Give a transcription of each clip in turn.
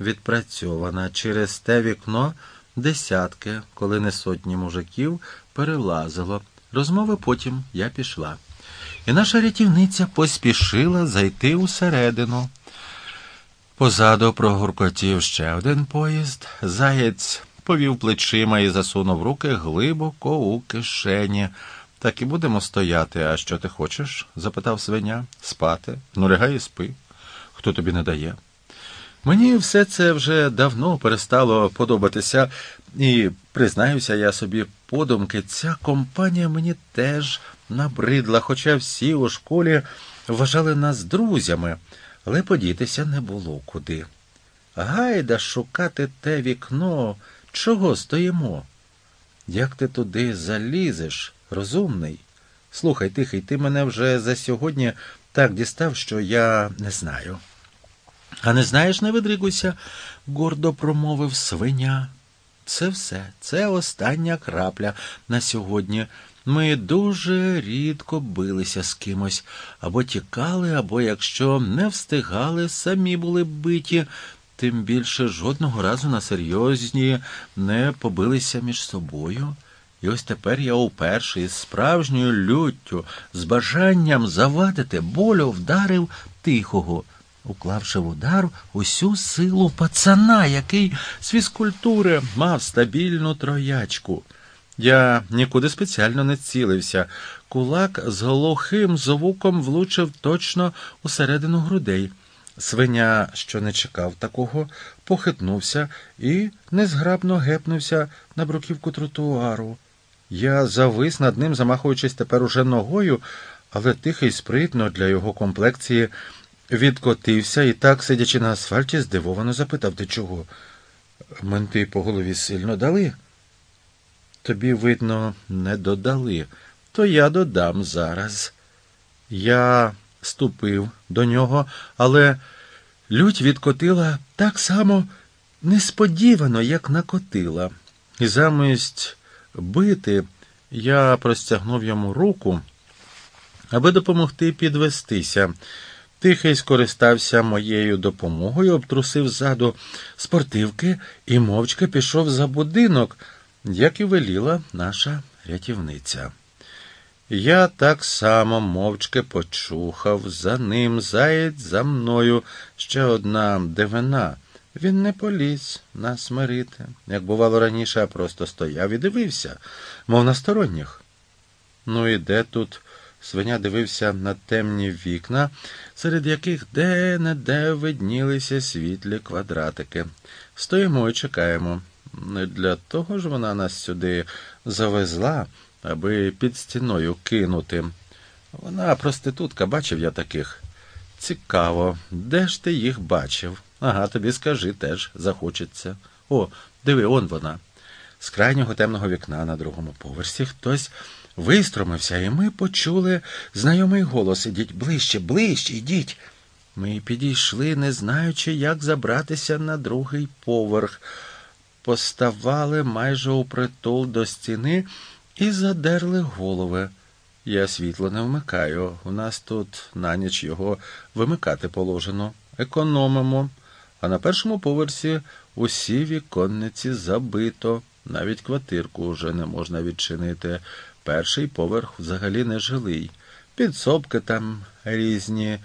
відпрацьована. Через те вікно десятки, коли не сотні мужиків, перелазило. Розмови потім я пішла. І наша рятівниця поспішила зайти усередину. Позаду прогуркотів ще один поїзд. Заєць повів плечима і засунув руки глибоко у кишені. Так і будемо стояти. А що ти хочеш? запитав свиня. Спати. Ну, лягай і спи. Хто тобі не дає? Мені все це вже давно перестало подобатися, і, признаюся, я собі подумки, ця компанія мені теж набридла, хоча всі у школі вважали нас друзями, але подітися не було куди. Гайда шукати те вікно, чого стоїмо? Як ти туди залізеш, розумний? Слухай, тихий, ти мене вже за сьогодні так дістав, що я не знаю. А не знаєш, не видригуйся, гордо промовив свиня. Це все, це остання крапля на сьогодні. Ми дуже рідко билися з кимось, або тікали, або якщо не встигали, самі були биті, тим більше жодного разу на серйозні не побилися між собою. І ось тепер я уперше із справжньою люттю, з бажанням завадити болю вдарив тихого уклавши в удар усю силу пацана, який з фізкультури мав стабільну троячку. Я нікуди спеціально не цілився. Кулак з глухим звуком влучив точно усередину грудей. Свиня, що не чекав такого, похитнувся і незграбно гепнувся на бруківку тротуару. Я завис над ним, замахуючись тепер уже ногою, але тихий спритно для його комплекції відкотився і так, сидячи на асфальті, здивовано запитав ти чого? Менти по голові сильно дали? Тобі, видно, не додали, то я додам зараз. Я ступив до нього, але лють відкотила так само несподівано, як накотила. І замість бити я простягнув йому руку, аби допомогти підвестися. Тихий скористався моєю допомогою, обтрусив ззаду спортивки і мовчки пішов за будинок, як і веліла наша рятівниця. Я так само мовчки почухав за ним заєць за мною ще одна дивина. Він не поліз нас смирити, як бувало раніше, а просто стояв і дивився, мов на сторонніх. Ну і де тут? Свиня дивився на темні вікна, серед яких де-не-де виднілися світлі квадратики. Стоїмо і чекаємо. Не для того ж вона нас сюди завезла, аби під стіною кинути. Вона проститутка, бачив я таких. Цікаво, де ж ти їх бачив? Ага, тобі скажи теж захочеться. О, диви, он вона. З крайнього темного вікна на другому поверсі хтось вистромився, і ми почули знайомий голос Ідіть ближче, ближче, йдіть. Ми підійшли, не знаючи, як забратися на другий поверх, поставали майже у притул до стіни і задерли голови. Я світло не вмикаю. У нас тут на ніч його вимикати положено. Економимо. А на першому поверсі усі віконниці забито, навіть квартирку вже не можна відчинити. Перший поверх взагалі не жилий. Підсобки там різні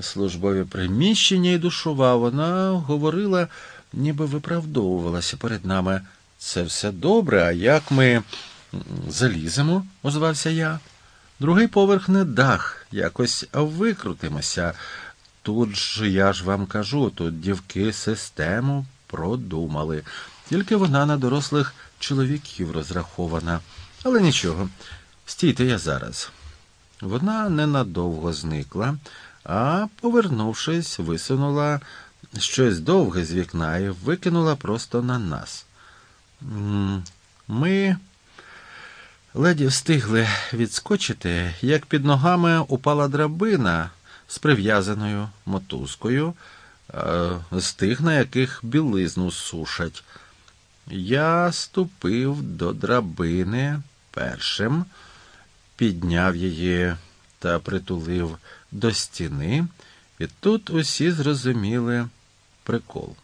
службові приміщення і душова. Вона говорила, ніби виправдовувалася перед нами. Це все добре, а як ми заліземо, озвався я. Другий поверх не дах, якось викрутимося. Тут ж я ж вам кажу, тут дівки систему продумали, тільки вона на дорослих чоловіків розрахована. Але нічого, стійте я зараз. Вона ненадовго зникла, а, повернувшись, висунула щось довге з вікна і викинула просто на нас. Ми леді встигли відскочити, як під ногами упала драбина з прив'язаною мотузкою, з тих, на яких білизну сушать. Я ступив до драбини першим, підняв її та притулив до стіни, і тут усі зрозуміли прикол.